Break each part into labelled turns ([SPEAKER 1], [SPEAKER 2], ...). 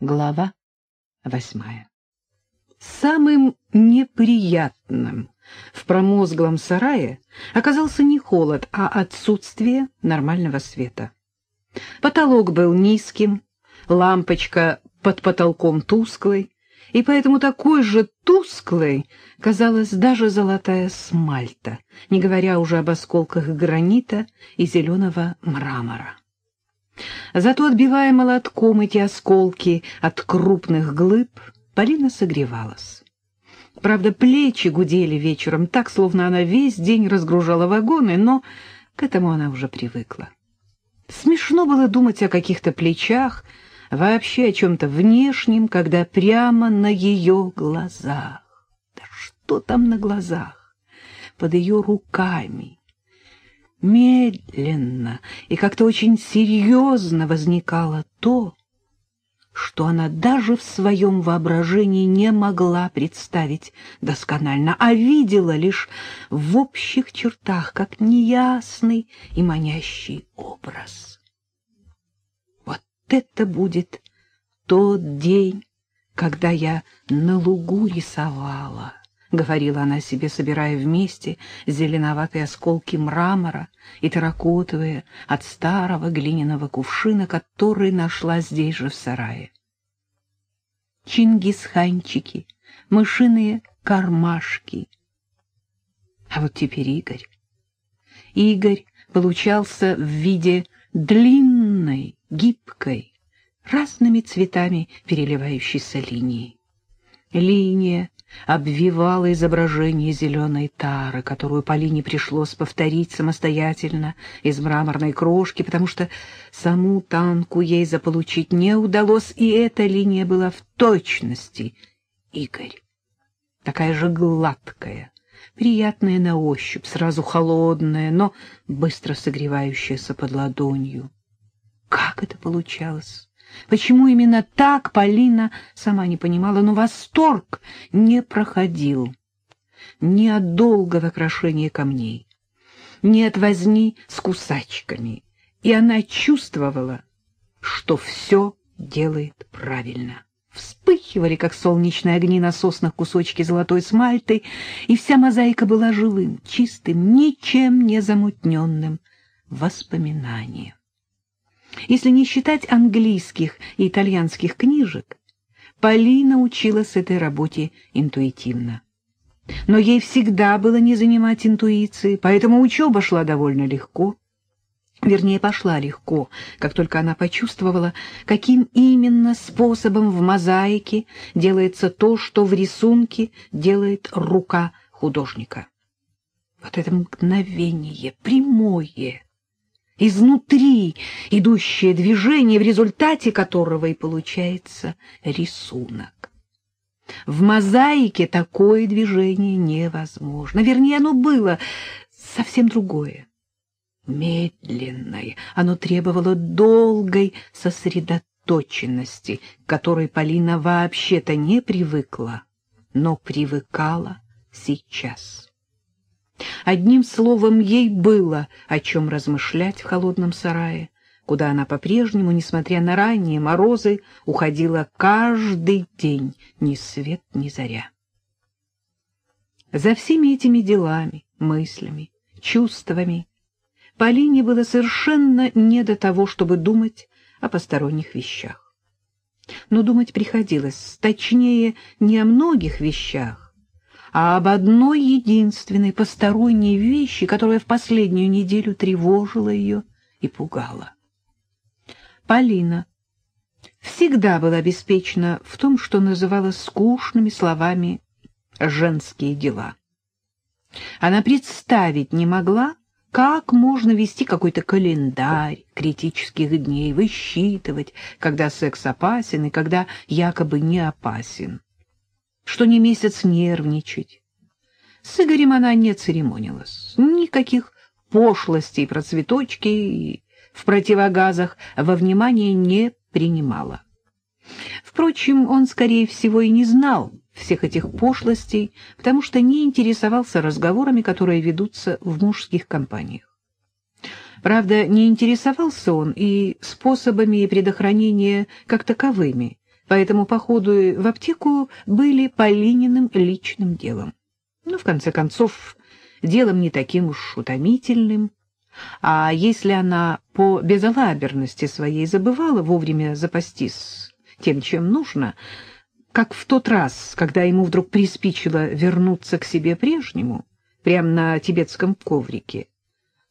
[SPEAKER 1] Глава восьмая. Самым неприятным в промозглом сарае оказался не холод, а отсутствие нормального света. Потолок был низким, лампочка под потолком тусклой, и поэтому такой же тусклой казалась даже золотая смальта, не говоря уже об осколках гранита и зеленого мрамора. Зато, отбивая молотком эти осколки от крупных глыб, Полина согревалась. Правда, плечи гудели вечером так, словно она весь день разгружала вагоны, но к этому она уже привыкла. Смешно было думать о каких-то плечах, вообще о чем-то внешнем, когда прямо на ее глазах. Да что там на глазах? Под ее руками, медленно и как-то очень серьезно возникало то, что она даже в своем воображении не могла представить досконально, а видела лишь в общих чертах, как неясный и манящий образ. Вот это будет тот день, когда я на лугу рисовала. — говорила она себе, собирая вместе зеленоватые осколки мрамора и таракотовые от старого глиняного кувшина, который нашла здесь же в сарае. Чингисханчики, мышиные кармашки. А вот теперь Игорь. Игорь получался в виде длинной, гибкой, разными цветами переливающейся линии. Линия обвивала изображение зеленой тары, которую Полине пришлось повторить самостоятельно из мраморной крошки, потому что саму танку ей заполучить не удалось, и эта линия была в точности Игорь. Такая же гладкая, приятная на ощупь, сразу холодная, но быстро согревающаяся под ладонью. Как это получалось? Почему именно так, Полина сама не понимала, но восторг не проходил ни от долгого крошения камней, ни от возни с кусачками, и она чувствовала, что все делает правильно. Вспыхивали, как солнечные огни на соснах, кусочки золотой смальты, и вся мозаика была живым, чистым, ничем не замутненным воспоминанием. Если не считать английских и итальянских книжек, Полина училась этой работе интуитивно. Но ей всегда было не занимать интуиции, поэтому учеба шла довольно легко. Вернее, пошла легко, как только она почувствовала, каким именно способом в мозаике делается то, что в рисунке делает рука художника. Вот это мгновение, прямое, изнутри идущее движение, в результате которого и получается рисунок. В мозаике такое движение невозможно. Вернее, оно было совсем другое. Медленное. Оно требовало долгой сосредоточенности, к которой Полина вообще-то не привыкла, но привыкала сейчас. Одним словом, ей было о чем размышлять в холодном сарае, куда она по-прежнему, несмотря на ранние морозы, уходила каждый день, ни свет, ни заря. За всеми этими делами, мыслями, чувствами Полине было совершенно не до того, чтобы думать о посторонних вещах. Но думать приходилось, точнее, не о многих вещах, а об одной единственной посторонней вещи, которая в последнюю неделю тревожила ее и пугала. Полина всегда была обеспечена в том, что называла скучными словами «женские дела». Она представить не могла, как можно вести какой-то календарь критических дней, высчитывать, когда секс опасен и когда якобы не опасен что не месяц нервничать. С Игорем она не церемонилась. Никаких пошлостей про цветочки в противогазах во внимание не принимала. Впрочем, он, скорее всего, и не знал всех этих пошлостей, потому что не интересовался разговорами, которые ведутся в мужских компаниях. Правда, не интересовался он и способами предохранения как таковыми, поэтому походы в аптеку были Полининым личным делом. Но, в конце концов, делом не таким уж утомительным. А если она по безалаберности своей забывала вовремя запастись тем, чем нужно, как в тот раз, когда ему вдруг приспичило вернуться к себе прежнему, прямо на тибетском коврике,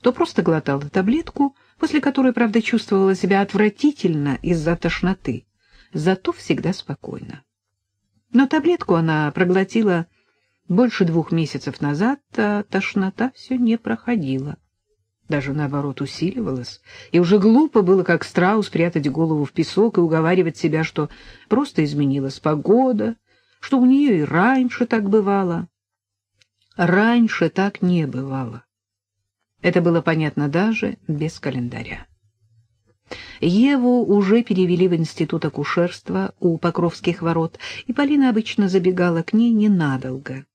[SPEAKER 1] то просто глотала таблетку, после которой, правда, чувствовала себя отвратительно из-за тошноты, зато всегда спокойно. Но таблетку она проглотила больше двух месяцев назад, а тошнота все не проходила. Даже наоборот усиливалась, и уже глупо было, как страус, прятать голову в песок и уговаривать себя, что просто изменилась погода, что у нее и раньше так бывало. Раньше так не бывало. Это было понятно даже без календаря. Еву уже перевели в институт акушерства у Покровских ворот, и Полина обычно забегала к ней ненадолго.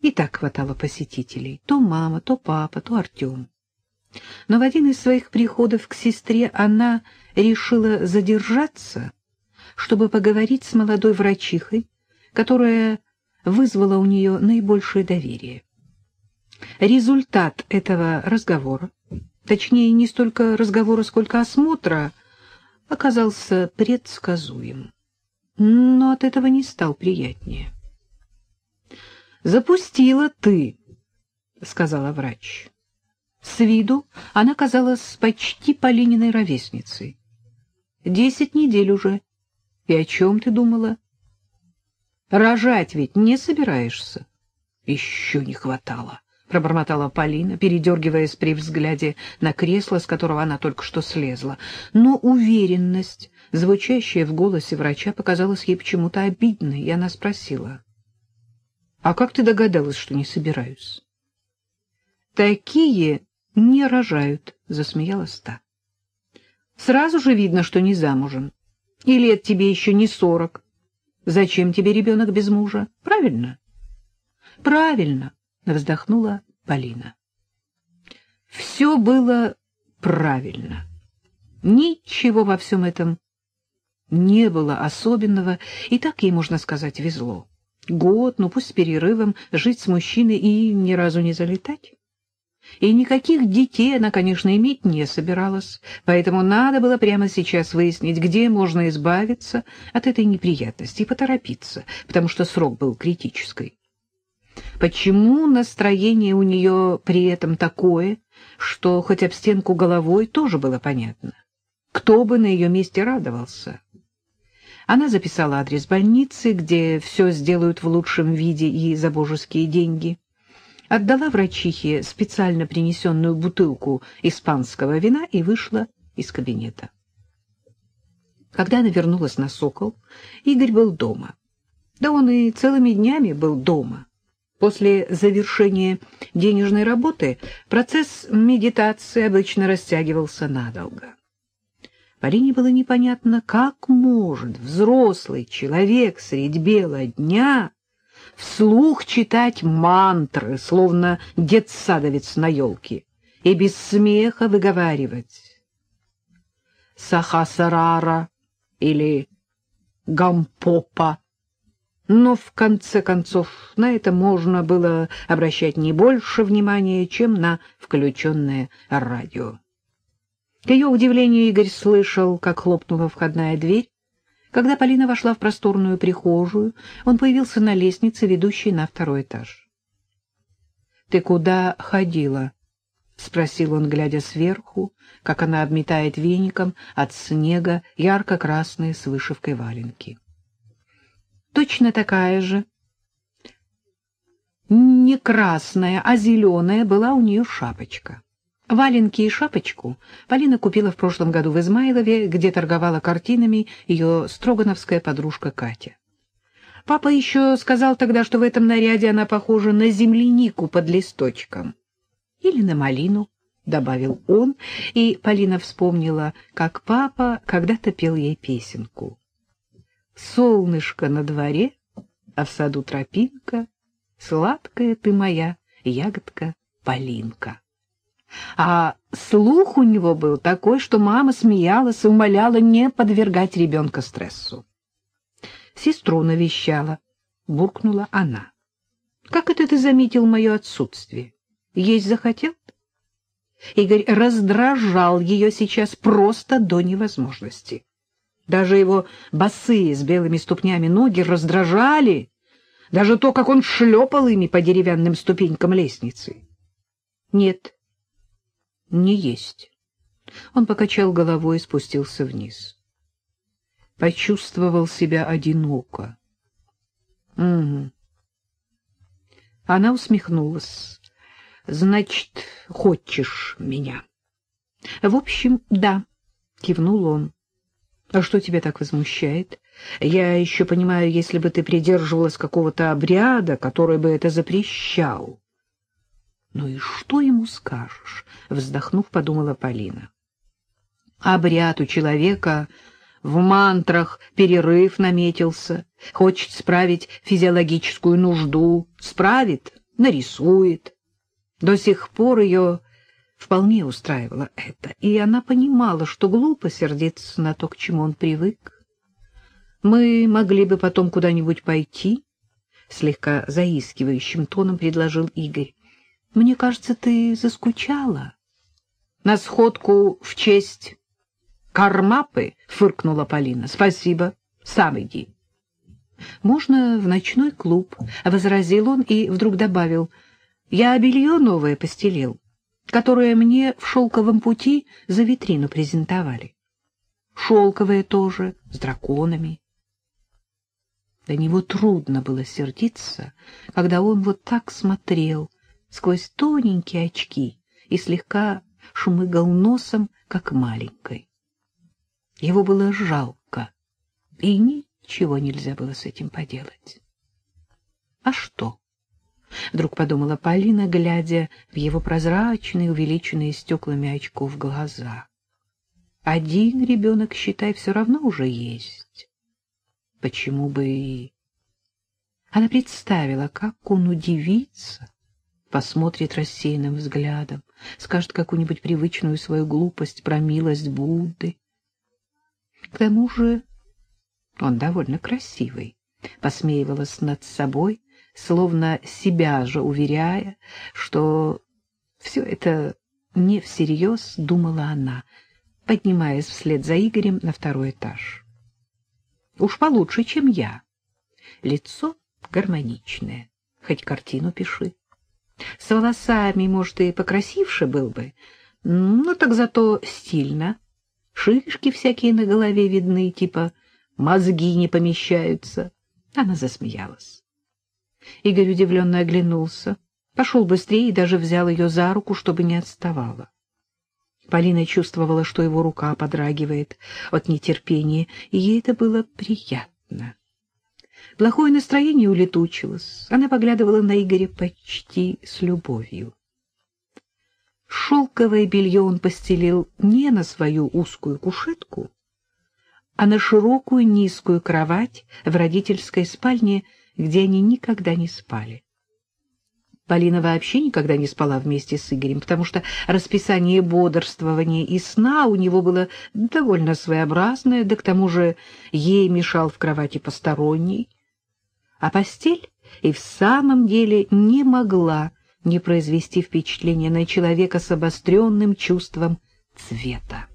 [SPEAKER 1] И так хватало посетителей. То мама, то папа, то Артем. Но в один из своих приходов к сестре она решила задержаться, чтобы поговорить с молодой врачихой, которая вызвала у нее наибольшее доверие. Результат этого разговора, точнее, не столько разговора, сколько осмотра, оказался предсказуем. Но от этого не стал приятнее. «Запустила ты», — сказала врач. С виду она казалась почти Полининой ровесницей. «Десять недель уже. И о чем ты думала?» «Рожать ведь не собираешься?» «Еще не хватало», — пробормотала Полина, передергиваясь при взгляде на кресло, с которого она только что слезла. Но уверенность, звучащая в голосе врача, показалась ей почему-то обидной, и она спросила. А как ты догадалась, что не собираюсь? Такие не рожают, засмеялась та. Сразу же видно, что не замужем. И лет тебе еще не сорок. Зачем тебе ребенок без мужа? Правильно? Правильно, вздохнула Полина. Все было правильно. Ничего во всем этом не было особенного, и так ей, можно сказать, везло год, ну пусть с перерывом, жить с мужчиной и ни разу не залетать. И никаких детей она, конечно, иметь не собиралась, поэтому надо было прямо сейчас выяснить, где можно избавиться от этой неприятности и поторопиться, потому что срок был критический. Почему настроение у нее при этом такое, что хоть об стенку головой тоже было понятно? Кто бы на ее месте радовался? Она записала адрес больницы, где все сделают в лучшем виде и за божеские деньги. Отдала врачихе специально принесенную бутылку испанского вина и вышла из кабинета. Когда она вернулась на «Сокол», Игорь был дома. Да он и целыми днями был дома. После завершения денежной работы процесс медитации обычно растягивался надолго. Полине было непонятно, как может взрослый человек средь бела дня вслух читать мантры, словно детсадовец на елке, и без смеха выговаривать «Сахасарара» или «Гампопа». Но, в конце концов, на это можно было обращать не больше внимания, чем на включенное радио. К ее удивлению Игорь слышал, как хлопнула входная дверь. Когда Полина вошла в просторную прихожую, он появился на лестнице, ведущей на второй этаж. — Ты куда ходила? — спросил он, глядя сверху, как она обметает веником от снега ярко-красные с вышивкой валенки. Точно такая же, не красная, а зеленая была у нее шапочка. Валенки и шапочку Полина купила в прошлом году в Измайлове, где торговала картинами ее строгановская подружка Катя. Папа еще сказал тогда, что в этом наряде она похожа на землянику под листочком. Или на малину, — добавил он, и Полина вспомнила, как папа когда-то пел ей песенку. «Солнышко на дворе, а в саду тропинка, сладкая ты моя ягодка Полинка». А слух у него был такой, что мама смеялась и умоляла не подвергать ребенка стрессу. сестру навещала, — буркнула она. — Как это ты заметил мое отсутствие? Есть захотел? Игорь раздражал ее сейчас просто до невозможности. Даже его босые с белыми ступнями ноги раздражали, даже то, как он шлепал ими по деревянным ступенькам лестницы. Нет, не есть. Он покачал головой и спустился вниз. Почувствовал себя одиноко. Угу. Она усмехнулась. Значит, хочешь меня? В общем, да, кивнул он. А что тебя так возмущает? Я еще понимаю, если бы ты придерживалась какого-то обряда, который бы это запрещал. Ну и что ему скажешь? Вздохнув, подумала Полина. Обряд у человека в мантрах перерыв наметился, хочет справить физиологическую нужду, справит, нарисует. До сих пор ее вполне устраивало это, и она понимала, что глупо сердиться на то, к чему он привык. «Мы могли бы потом куда-нибудь пойти», — слегка заискивающим тоном предложил Игорь. «Мне кажется, ты заскучала». «На сходку в честь Кармапы?» — фыркнула Полина. «Спасибо, сам иди». «Можно в ночной клуб», — возразил он и вдруг добавил — я белье новое постелил, которое мне в шелковом пути за витрину презентовали. Шелковое тоже, с драконами. До него трудно было сердиться, когда он вот так смотрел сквозь тоненькие очки и слегка шмыгал носом, как маленькой. Его было жалко, и ничего нельзя было с этим поделать. А что? Вдруг подумала Полина, глядя в его прозрачные, увеличенные стеклами очков глаза. Один ребенок, считай, все равно уже есть. Почему бы и... Она представила, как он удивится, посмотрит рассеянным взглядом, скажет какую-нибудь привычную свою глупость про милость Будды. К тому же он довольно красивый, посмеивалась над собой, словно себя же уверяя, что все это не всерьез, думала она, поднимаясь вслед за Игорем на второй этаж. Уж получше, чем я. Лицо гармоничное, хоть картину пиши. С волосами, может, и покрасивше был бы, но так зато стильно. Шишки всякие на голове видны, типа мозги не помещаются. Она засмеялась. Игорь удивленно оглянулся, пошел быстрее и даже взял ее за руку, чтобы не отставала. Полина чувствовала, что его рука подрагивает от нетерпения, и ей это было приятно. Плохое настроение улетучилось. Она поглядывала на Игоря почти с любовью. Шелковое белье он постелил не на свою узкую кушетку, а на широкую низкую кровать в родительской спальне где они никогда не спали. Полина вообще никогда не спала вместе с Игорем, потому что расписание бодрствования и сна у него было довольно своеобразное, да к тому же ей мешал в кровати посторонний. А постель и в самом деле не могла не произвести впечатления на человека с обостренным чувством цвета.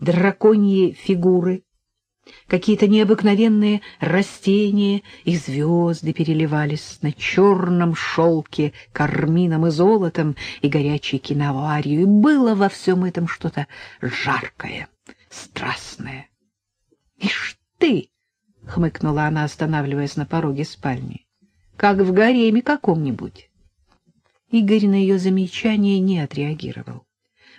[SPEAKER 1] Драконьи фигуры Какие-то необыкновенные растения и звезды переливались на черном шелке кармином и золотом и горячей киноварью, и было во всем этом что-то жаркое, страстное. — Ишь ты! — хмыкнула она, останавливаясь на пороге спальни. — Как в гареме каком-нибудь. Игорь на ее замечание не отреагировал.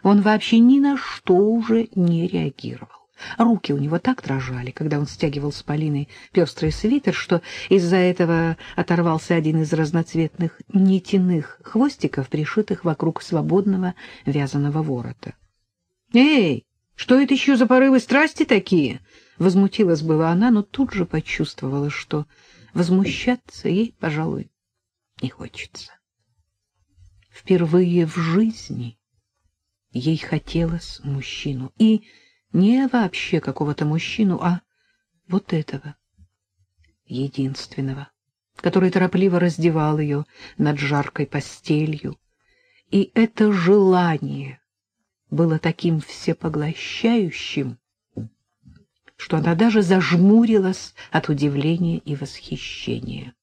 [SPEAKER 1] Он вообще ни на что уже не реагировал. Руки у него так дрожали, когда он стягивал с Полиной пестрый свитер, что из-за этого оторвался один из разноцветных нитяных хвостиков, пришитых вокруг свободного вязаного ворота. «Эй, что это еще за порывы страсти такие?» Возмутилась была она, но тут же почувствовала, что возмущаться ей, пожалуй, не хочется. Впервые в жизни ей хотелось мужчину, и не вообще какого-то мужчину, а вот этого, единственного, который торопливо раздевал ее над жаркой постелью. И это желание было таким всепоглощающим, что она даже зажмурилась от удивления и восхищения.